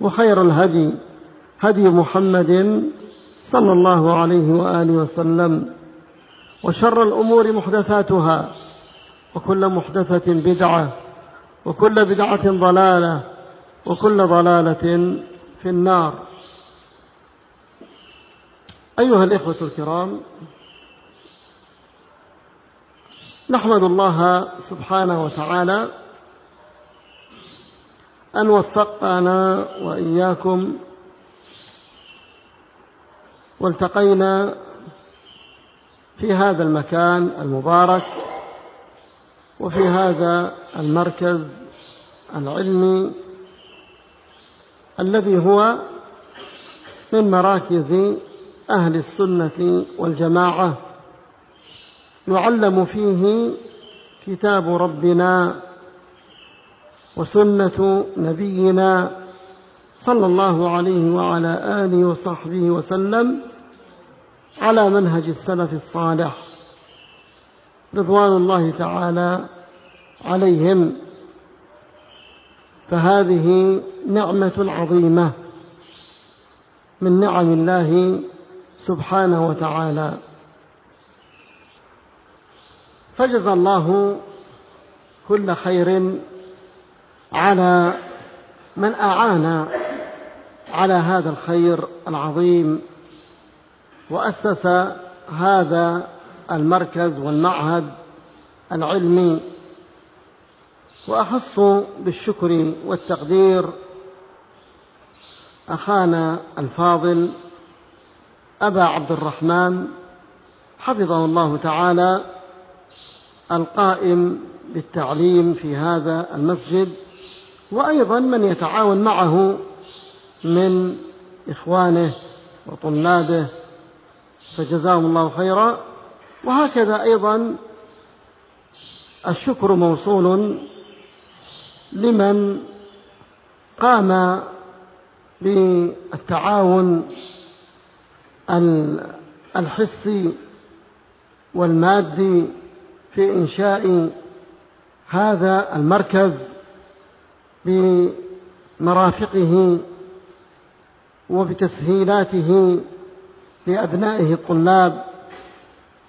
وخير الهدي هدي محمد صلى الله عليه وآله وسلم وشر الأمور محدثاتها وكل محدثة بدعة وكل بدعة ضلالة وكل ضلالة في النار. أيها الإخوة الكرام نحمد الله سبحانه وتعالى أن وفقنا وإياكم والتقينا في هذا المكان المبارك وفي هذا المركز العلمي الذي هو من مراكز أهل السنة والجماعة يعلم فيه كتاب ربنا وسنة نبينا صلى الله عليه وعلى آله وصحبه وسلم على منهج السلف الصالح. رضوان الله تعالى عليهم. فهذه نعمة عظيمة من نعم الله سبحانه وتعالى. فجزى الله كل خير على من أعان على هذا الخير العظيم وأسس هذا المركز والمعهد العلمي وأخص بالشكر والتقدير أخانا الفاضل أبا عبد الرحمن حفظه الله تعالى القائم بالتعليم في هذا المسجد وأيضا من يتعاون معه من إخوانه وطلابه فجزاهم الله خيرا. وهكذا أيضا الشكر موصول لمن قام بالتعاون الحسي والمادي في إنشاء هذا المركز. بمرافقه وبتسهيلاته لأبنائه الطلاب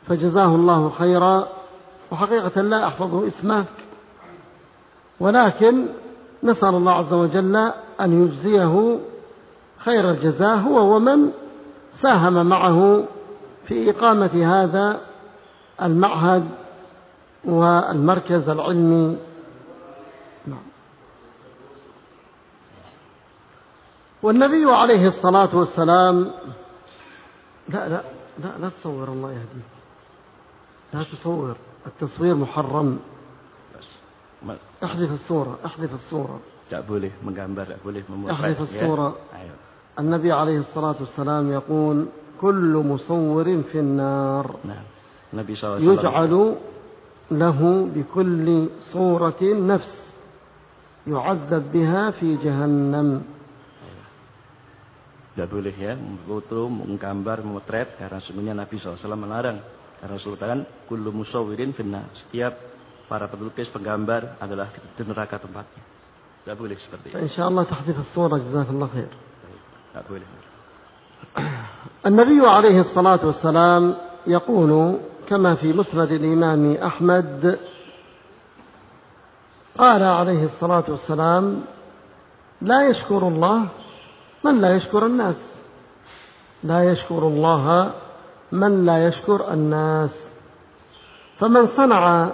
فجزاه الله خيرا. وحقيقة لا أحفظ اسمه. ولكن نسأل الله عز وجل أن يجزيه خير الجزاء هو ومن ساهم معه في إقامة هذا المعهد والمركز العلمي والنبي عليه الصلاة والسلام لا لا لا لا تصور الله يهديك لا تصور. التصوير محرم. أحذف الصورة أحذف الصورة. tak boleh menggambar tak boleh الصورة. النبي عليه الصلاة والسلام يقول كل مصور في النار. نعم. يجعل له بكل صورة نفس يعذب بها في جهنم. Tidak boleh ya, memfoto, menggambar, memotret, karena sungguhnya Nabi SAW melarang. Karena Rasul katakan, kullu musawirin finna. Setiap para pelukis, penggambar adalah di neraka tempatnya. Tidak boleh seperti itu. إن تحذف الصورة جزاك الله خير Tidak boleh. النبي عليه الصلاة والسلام يقول كما في مسند الإمام أحمد قال عليه الصلاة والسلام لا يشكر الله من لا يشكر الناس؟ لا يشكر الله من لا يشكر الناس. فمن صنع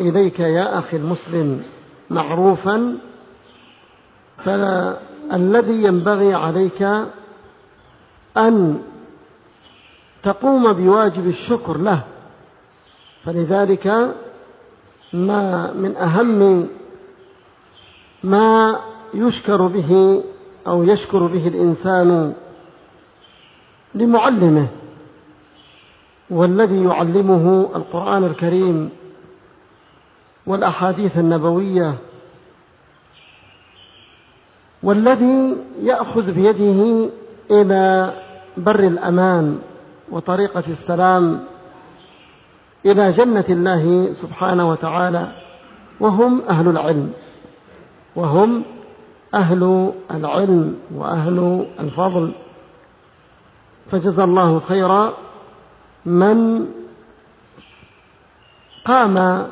إليك يا أخي المسلم معروفا فالذي ينبغي عليك أن تقوم بواجب الشكر له. فلذلك ما من أهم ما يشكر به أو يشكر به الإنسان لمعلمه والذي يعلمه القرآن الكريم والأحاديث النبوية والذي يأخذ بيده إلى بر الأمان وطريقة السلام إلى جنة الله سبحانه وتعالى وهم أهل العلم وهم أهل العلم وأهل الفضل. فجزى الله خيرا من قام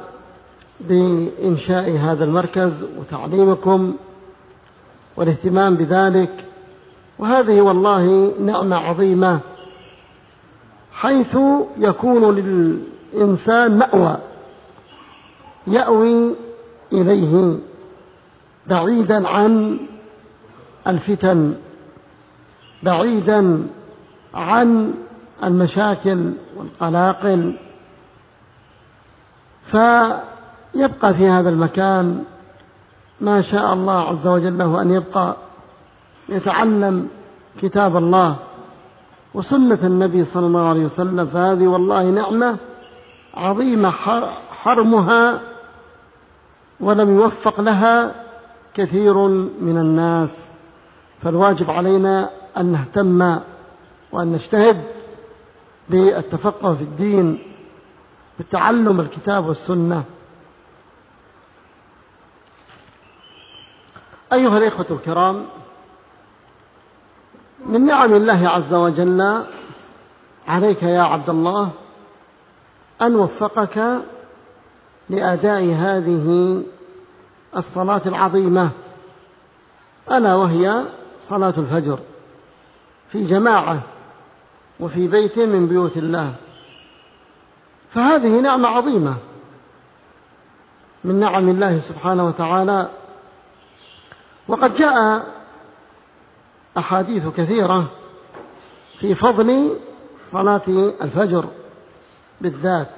بإنشاء هذا المركز وتعليمكم والاهتمام بذلك. وهذه والله نعمة عظيمة حيث يكون للإنسان مأوى يأوي إليه. بعيدا عن الفتن بعيدا عن المشاكل والقلاقل. فيبقى في هذا المكان ما شاء الله عز وجل له أن يبقى يتعلم كتاب الله وسنة النبي صلى الله عليه وسلم. فهذه والله نعمة عظيمة حرمها ولم يوفق لها كثير من الناس فالواجب علينا أن نهتم وأن نجتهد بالتفقه في الدين بتعلم الكتاب والسنة. أيها الإخوة الكرام من نعم الله عز وجل عليك يا عبد الله أن وفقك لأداء هذه الصلاة العظيمة. ألا وهي صلاة الفجر في جماعة وفي بيت من بيوت الله. فهذه نعمة عظيمة من نعم الله سبحانه وتعالى. وقد جاء أحاديث كثيرة في فضل صلاة الفجر بالذات.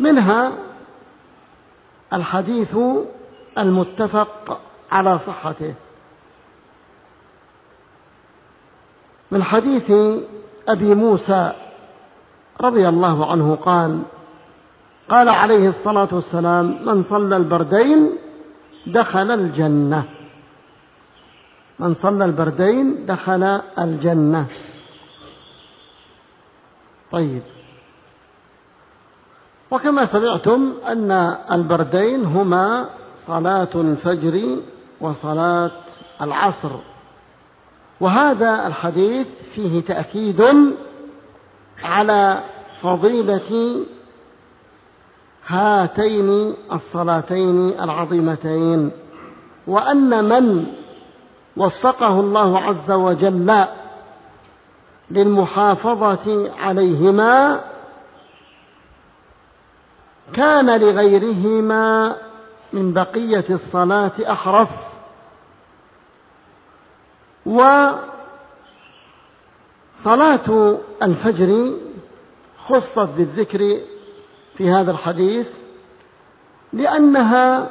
منها الحديث المتفق على صحته. من حديث أبي موسى رضي الله عنه قال قال عليه الصلاة والسلام من صلى البردين دخل الجنة. من صلى البردين دخل الجنة. طيب. وكما سمعتم أن البردين هما صلاة الفجر وصلاة العصر. وهذا الحديث فيه تأكيد على فضيلة هاتين الصلاتين العظيمتين وأن من وفقه الله عز وجل للمحافظة عليهما كان لغيرهما من بقية الصلاة أحرص. وصلاة الفجر خصت بالذكر في هذا الحديث لأنها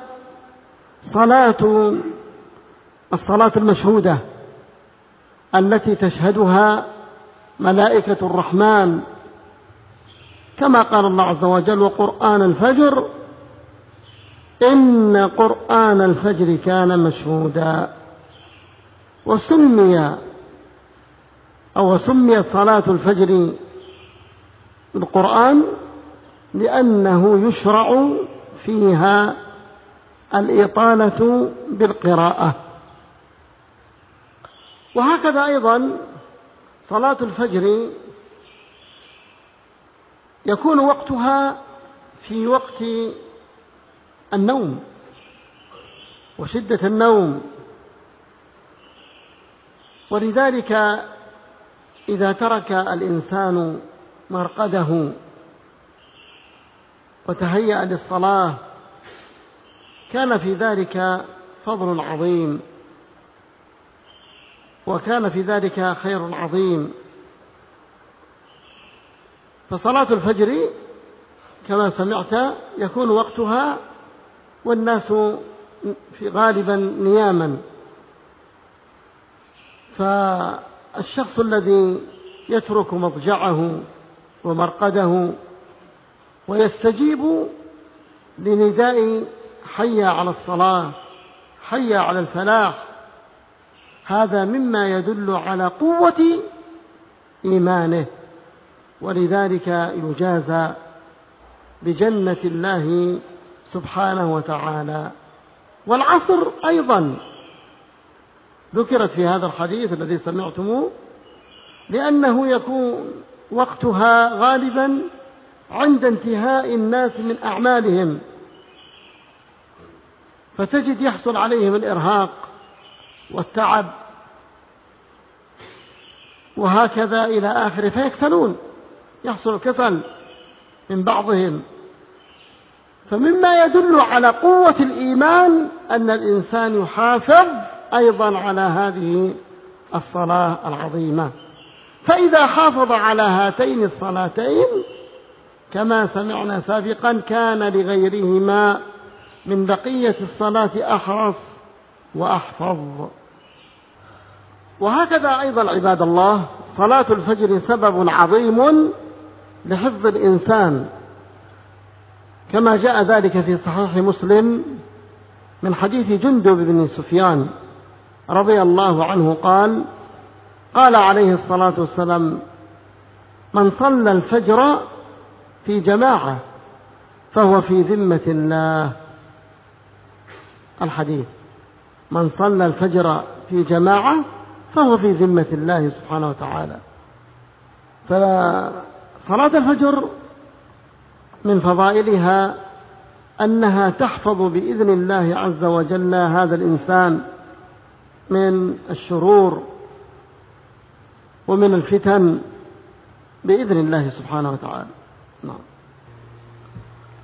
صلاة الصلاة المشهودة التي تشهدها ملائكة الرحمن كما قال الله عز وجل وقرآن الفجر إن قرآن الفجر كان مشهودا وسمي أو سميت صلاة الفجر بالقرآن لأنه يشرع فيها الإطالة بالقراءة. وهكذا أيضا صلاة الفجر يكون وقتها في وقت النوم وشدة النوم. ولذلك إذا ترك الإنسان مرقده وتهيأ للصلاة كان في ذلك فضل عظيم وكان في ذلك خير عظيم. فصلاة الفجر كما سمعت يكون وقتها والناس في غالبا نياما. فالشخص الذي يترك مضجعه ومرقده ويستجيب لنداء حي على الصلاة حي على الفلاح هذا مما يدل على قوة إيمانه. ولذلك يجازى بجنة الله سبحانه وتعالى. والعصر أيضا ذكرت في هذا الحديث الذي سمعتموه لأنه يكون وقتها غالبا عند انتهاء الناس من أعمالهم. فتجد يحصل عليهم الإرهاق والتعب وهكذا إلى آخره فيكسلون. يحصل الكسل من بعضهم. فمما يدل على قوة الإيمان أن الإنسان يحافظ أيضا على هذه الصلاة العظيمة. فإذا حافظ على هاتين الصلاتين كما سمعنا سابقا كان لغيرهما من بقية الصلاة أحرص وأحفظ. وهكذا أيضا عباد الله صلاة الفجر سبب عظيم لحفظ الإنسان كما جاء ذلك في صحيح مسلم من حديث جندب بن سفيان رضي الله عنه قال قال عليه الصلاة والسلام من صلى الفجر في جماعة فهو في ذمة الله. الحديث من صلى الفجر في جماعة فهو في ذمة الله سبحانه وتعالى. فصلاة الفجر من فضائلها أنها تحفظ بإذن الله عز وجل هذا الإنسان من الشرور ومن الفتن بإذن الله سبحانه وتعالى. نعم.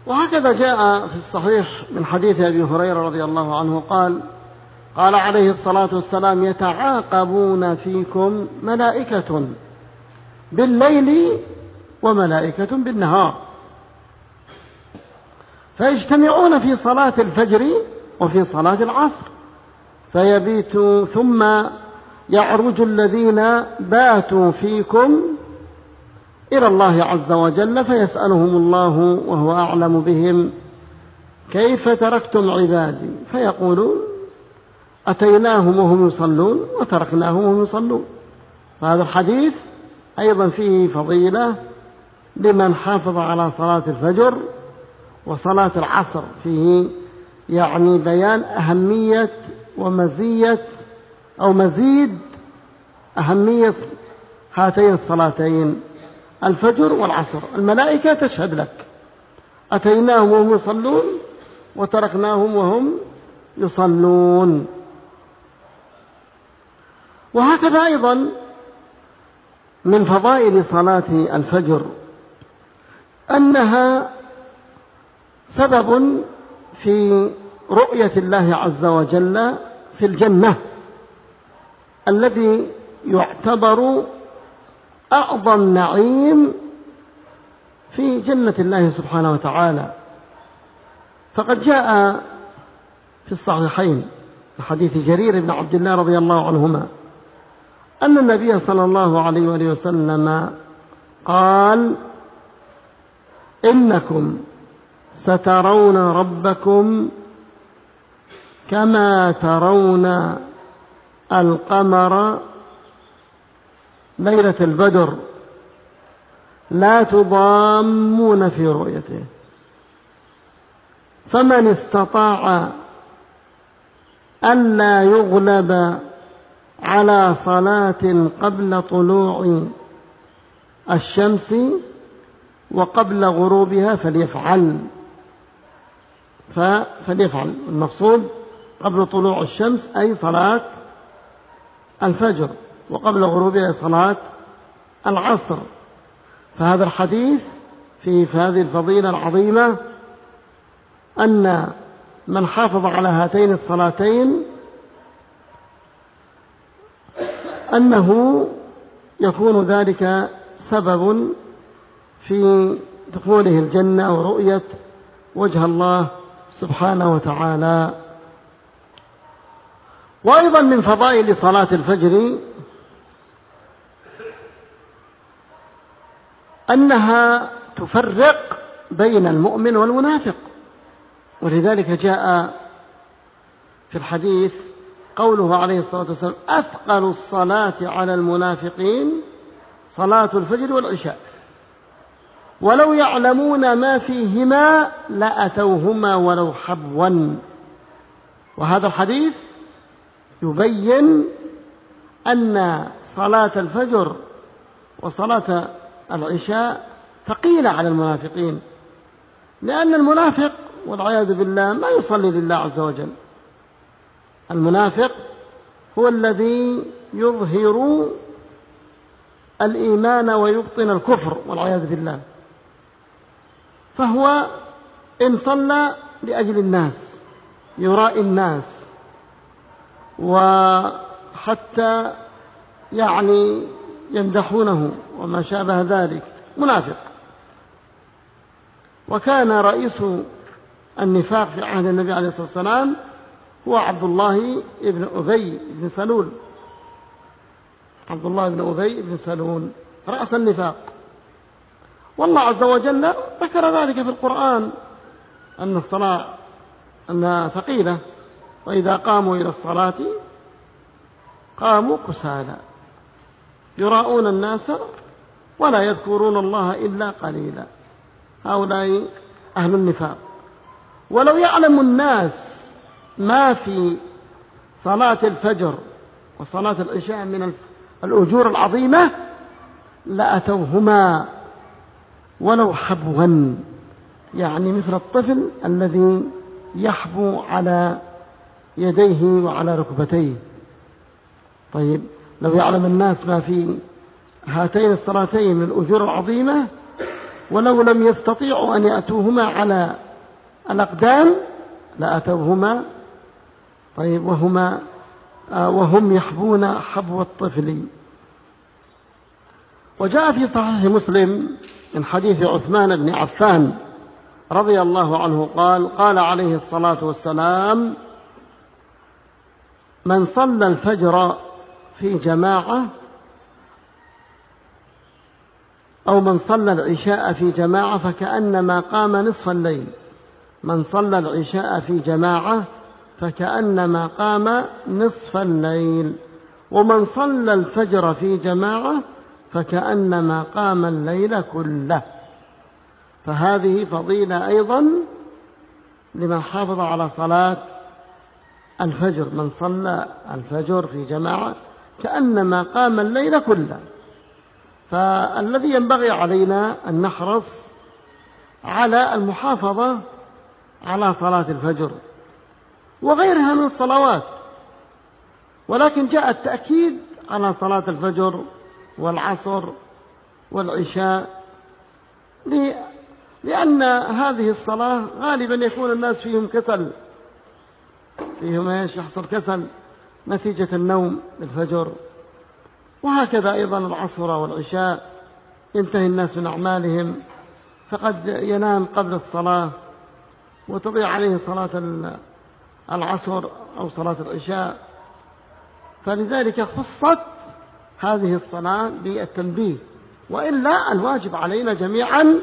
وهكذا جاء في الصحيح من حديث أبي هريرة رضي الله عنه قال قال عليه الصلاة والسلام يتعاقبون فيكم ملائكة بالليل وملائكة بالنهار. فيجتمعون في صلاة الفجر وفي صلاة العصر. فيبيت ثم يعرج الذين باتوا فيكم إلى الله عز وجل فيسألهم الله وهو أعلم بهم. كيف تركتم عبادي؟ فيقولون أتيناهم وهم يصلون وتركناهم وهم يصلون. هذا الحديث أيضا فيه فضيلة لمن حافظ على صلاة الفجر وصلاة العصر. فيه يعني بيان أهمية ومزية أو مزيد أهمية هاتين الصلاتين الفجر والعصر. الملائكة تشهد لك. أتيناهم وهم يصلون وتركناهم وهم يصلون. وهكذا أيضا من فضائل صلاة الفجر أنها سبب في رؤية الله عز وجل في الجنة الذي يعتبر أعظم نعيم في جنة الله سبحانه وتعالى. فقد جاء في الصحيحين حديث جرير بن عبد الله رضي الله عنهما أن النبي صلى الله عليه وآله وسلم قال إنكم سترون ربكم كما ترون القمر ليلة البدر. لا تضامون في رؤيته. فمن استطاع ألا يغلب على صلاة قبل طلوع الشمس وقبل غروبها فليفعل. فليفعل. المقصود قبل طلوع الشمس أي صلاة الفجر وقبل غروبها صلاة العصر. فهذا الحديث في هذه الفضيلة العظيمة أن من حافظ على هاتين الصلاتين أنه يكون ذلك سبب في دخوله الجنة ورؤية وجه الله سبحانه وتعالى. وأيضا من فضائل صلاة الفجر أنها تفرق بين المؤمن والمنافق. ولذلك جاء في الحديث قوله عليه الصلاة والسلام أثقل الصلاة على المنافقين صلاة الفجر والعشاء. ولو يعلمون ما فيهما لأتوهما ولو حبوا وهذا الحديث يبين أن صلاة الفجر وصلاة العشاء ثقيلة على المنافقين لأن المنافق والعياذ بالله ما يصلي لله عز وجل. المنافق هو الذي يظهر الإيمان ويبطن الكفر والعياذ بالله. فهو إن صلى لأجل الناس يرائي الناس وحتى يعني يمدحونه وما شابه ذلك. منافق. وكان رئيس النفاق في عهد النبي عليه الصلاة والسلام هو عبد الله بن أبي بن سلول. عبد الله بن أبي بن سلول رأس النفاق. والله عز وجل ذكر ذلك في القرآن أن الصلاة أنها ثقيلة وإذا قاموا إلى الصلاة قاموا كسالى. يراءون الناس ولا يذكرون الله إلا قليلا. هؤلاء أهل النفاق. ولو يعلم الناس ما في صلاة الفجر وصلاة العشاء من الأجور العظيمة لأتوهما ولو حبوا يعني مثل الطفل الذي يحبو على يديه وعلى ركبتيه. طيب لو يعلم الناس ما في هاتين الصلاتين من الأجور العظيمة ولو لم يستطيعوا أن يأتوهما على الأقدام لأتوهما. طيب وهما آه، وهم يحبون حبو الطفل. وجاء في صحيح مسلم من حديث عثمان بن عفان رضي الله عنه قال قال عليه الصلاة والسلام من صلى الفجر في جماعة أو من صلى العشاء في جماعة فكأنما قام نصف الليل. من صلى العشاء في جماعة فكأنما قام نصف الليل. ومن صلى الفجر في جماعة فكأنما قام الليل كله. فهذه فضيلة أيضا لمن حافظ على صلاة الفجر من صلى الفجر في جماعة كأنما قام الليل كله. فالذي ينبغي علينا أن نحرص على المحافظة على صلاة الفجر وغيرها من الصلوات. ولكن جاء التأكيد على صلاة الفجر والعصر والعشاء لأن هذه الصلاة غالبا يكون الناس فيهم كسل فيهم إيش؟ يحصل كسل نتيجة النوم الفجر وهكذا أيضا العصر والعشاء ينتهي الناس من أعمالهم فقد ينام قبل الصلاة وتضيع عليه صلاة العصر أو صلاة العشاء فلذلك خصت هذه الصلاة بالتنبيه وإلا الواجب علينا جميعا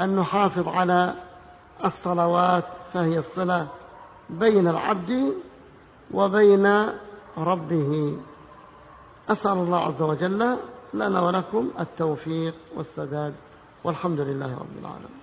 أن نحافظ على الصلوات فهي الصلاة بين العبد وبين ربه. أسأل الله عز وجل لنا ولكم التوفيق والسداد والحمد لله رب العالمين.